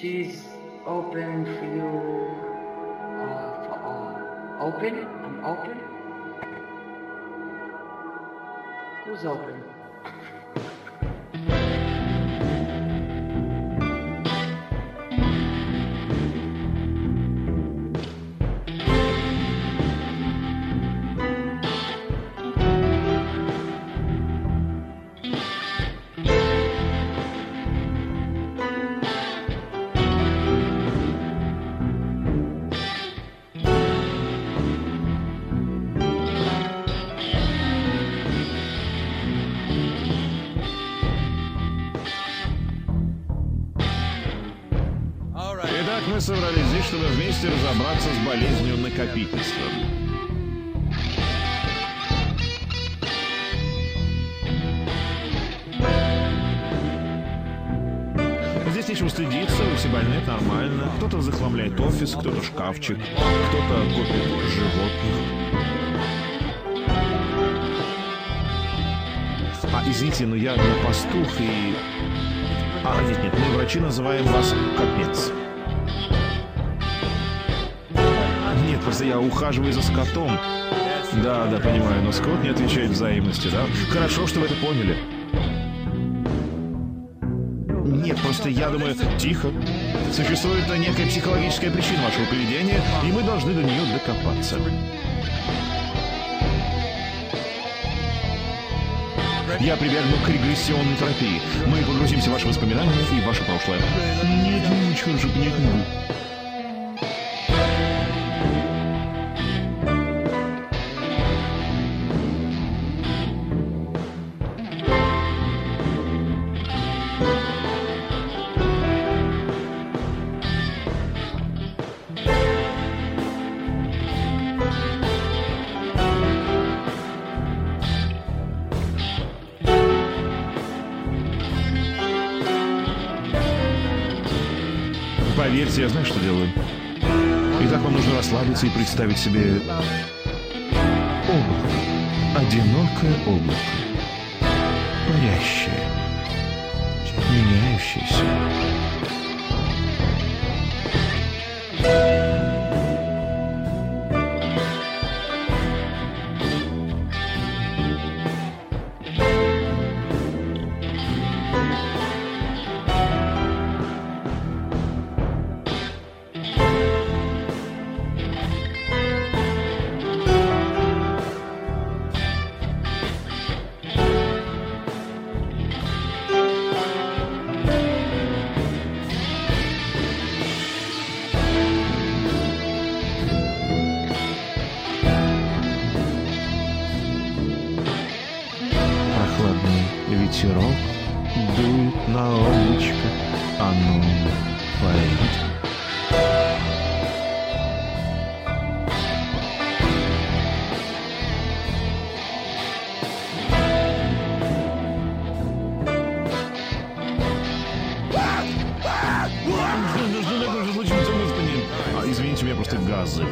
She's open for you, uh, for all. Open? I'm open? Who's open? Мы собрались здесь, чтобы вместе разобраться с болезнью накопительства. Здесь нечего стыдиться, вы все больны, это нормально. Кто-то захламляет офис, кто-то шкафчик, кто-то копит животных. А, извините, но я на пастух и... А, нет, нет, мы, врачи, называем вас капец. Я ухаживаю за скотом. Да, да, понимаю, но скот не отвечает взаимности, да? Хорошо, что вы это поняли. Нет, просто я думаю, тихо. Существует некая психологическая причина вашего поведения, и мы должны до нее докопаться. Я прибегну к регрессионной терапии. Мы погрузимся в ваши воспоминания и ваше прошлое. Нет, ничего же понять не Поверьте, я знаю, что делаю. Итак, вам нужно расслабиться и представить себе облако. Одинокое облако. Парящее. Меняющееся. Ветерок дует на облачко, оно парит. Извините, у меня просто газы.